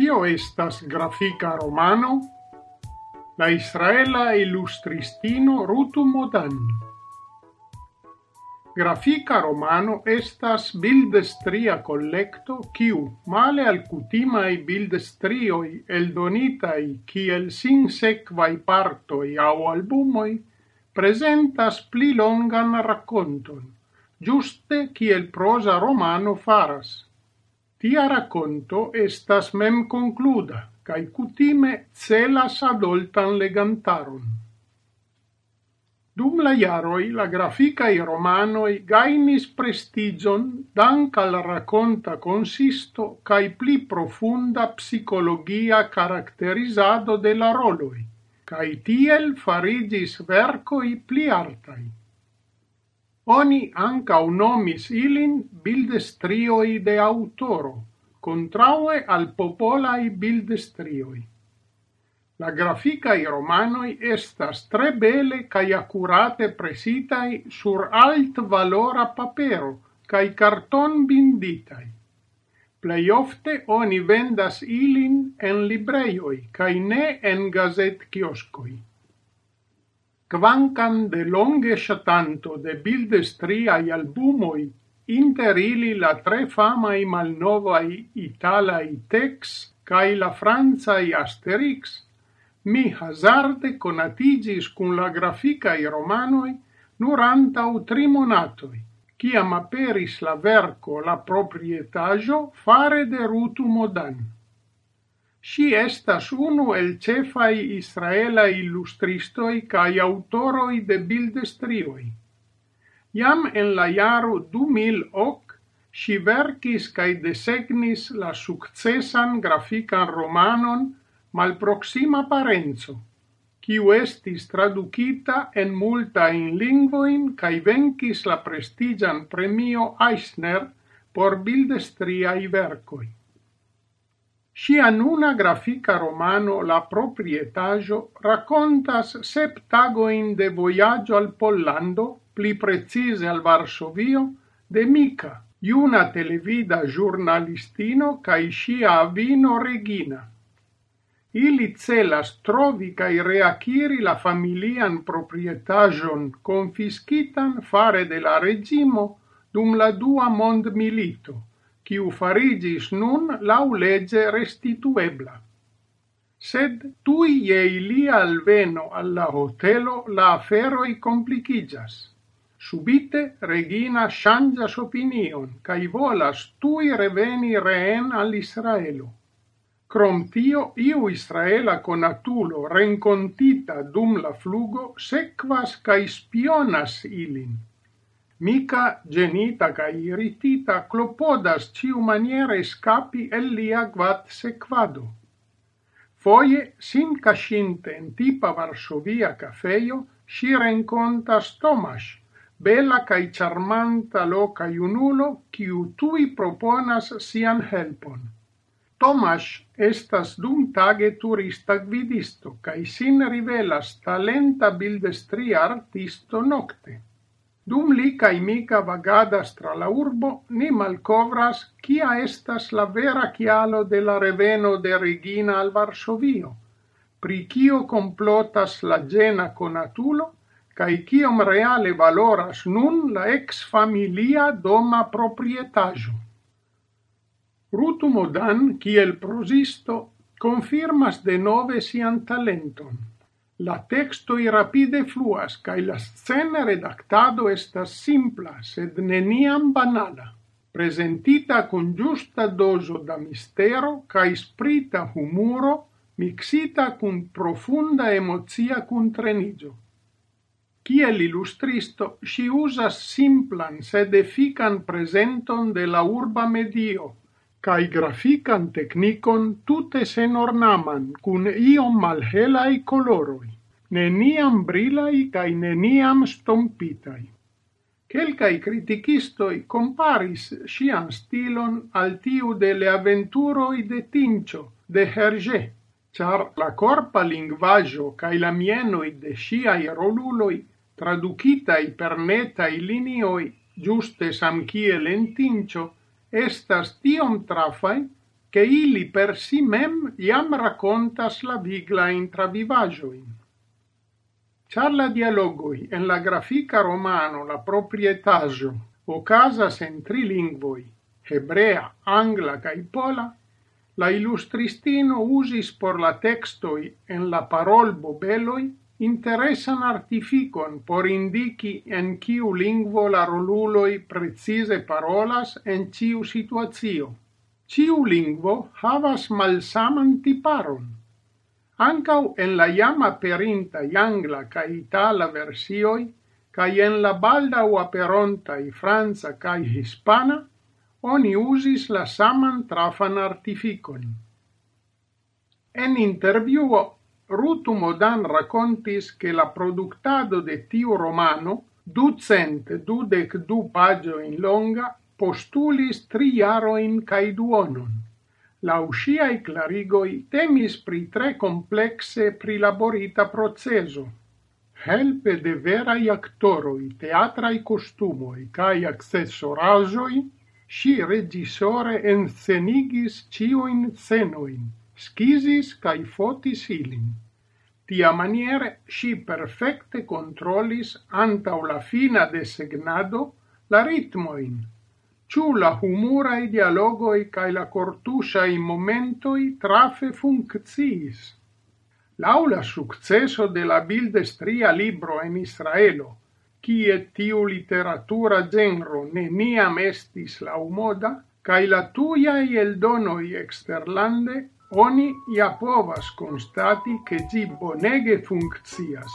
Kio estas grafika romano? La israela ilustristino Rutu Modan. Grafika romano estas bildestria collecto kiu, male al cutimai bildestrioi eldonitai kiel sinsekvai partoi au albumoi, presentas pli longan racconton, giuste kiel prosa romano faras. Tia racconto estas memkonkluda cae cutime celas adoltan legantaron. Dum la iaroi, la graficae romanoi gainis prestigion dank al racconta consisto cae pli profunda psicologia caracterizado de la roloi, cae tiel farigis vercoi pli artai. Oni anca nomis ilin bildestrioi de autoro, contraue al popolai bildestrioi. La grafica i romanoi estas tre bele kaj akurate presitaj sur altvalora papero kaj karton binditai. Plei ofte oni vendas ilin en libreioi kaj ne en gazetkioskoj. Quancam de longe shatanto de bildestriai albumoi, inter ili la tre famai malnovai italai Tex cae la franzai Asterix, mi hazarde conatigis cun la graficai romanoi nur antau tri monatoi, ciam aperis la verco la proprietajo fare de Rutu Modan. Ŝi estas unu el ĉefaj israelaj ilustristoj kaj aŭtoroj de bildestrioj. Jam en la jaro 2008 ŝi verkis kaj desegnis la sukcesan grafikan romanon Malproxima parenco, kiu estis tradukita en multajn lingvojn kaj venkis la prestiĝan premio Eisner por bildestriaj verkoj. Sia nuna grafica romano La proprietaggio raccontas sep tagoin de voyaggio al Pollando, pli precise al Varsovio, de Mica, iuna televida giornalistino cae sia avino Regina. Ili celas trovi cae reakiri la familian proprietagion confiscitan fare de la regimo dum la dua mondmilito quiu farigis nun lau lege restituebla. Sed tui e ilia alveno alla hotelo la aferoi complicigas. Subite Regina shangias opinion, cae volas tui reveni reen al Israelo. Crom tio, iu Israela conatulo rencontita dum la flugo sequas cae spionas ilin mica genita ca irritita clopodas ciu maniere scapi el lia guat sequado. Foie, sin cascinte in tipa Varsovia cafeio, si rencontas Tomas, bella cae charmanta loca iunulo, ciu tui proponas sian helpon. Tomas estas dum tage turista gvidisto, cae sin rivelas talenta bildestria artisto nocte Dum li kaj mi vagadas tra la urbo, ni malkovras, kia estas la vera kialo de la reveno de Regina al Varsovio, pri kio complotas la gena conatulo, cae cium reale valoras nun la ex familia doma proprietajo. Rutumodan, kiel prosisto, confirmas de nove sian talenton. La textoi rapide fluas, cae la scena redactado estas simpla, sed neniam banala, presentita con giusta doso da mistero cae sprita humuro mixita cun profunda emozia cuntreniĝo. Kiel illustristo, si usas simplan sed effican presenton de la urba medio, cae grafican technicon tute sen ornaman, cun iom malhelai coloroi neniam brilai cae neniam stompitai. Quelcai criticistoi comparis sian stilon al tiu de le aventuroi de Tincio, de Hergé, char la corpa linguaggio cae la mienoi de siai roluloi, traducitai per netai linioi, giuste samciel en Tincio, estas tiom trafai, che ili per si mem iam racontas la vigla intravivajoin. Char la dialogoi en la grafica romano La proprietasio o casa en tri lingvoj, hebrea, angla kaj pola, la illustristino usis por la textoi en la parolbobeloj interesan artificon por indici en ciu lingvo la roluloi precise parolas en ciu situazio. Ciu lingvo havas malsaman tiparon. Ancau en la iama perinta angla ca itala versioi, ca en la balda o aperonta i franza ca hispana, oni usis la saman trafan artificon. En interviuo, Rutu Modan racontis che la productado de tiu romano, ducent dudec du pagio in longa, postulis tri jaroin cae duonon. Laŭ ŝiaj clarigoi temis pri tre complexe prilaborita proceso. helpe de veraj aktoroj, teatraj kostumoj kaj akcesoraĵoj, ŝi reĝisore enscenigis cioin scenoin, skizis cae fotis ilin. Tia maniere ŝi perfecte controllis antau la fina designado la ritmoin, ciù la humurai dialogoi cae la cortusai momentoi trafe funcciis. Laula successo de la bildestria libro en Israelo, kie tiu literatura genro neniam estis laumoda, cae la tuiai eldonoi exterlande, oni ia povas constati che gi bonege funccias.